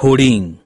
pudding